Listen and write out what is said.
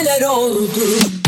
neler oldu?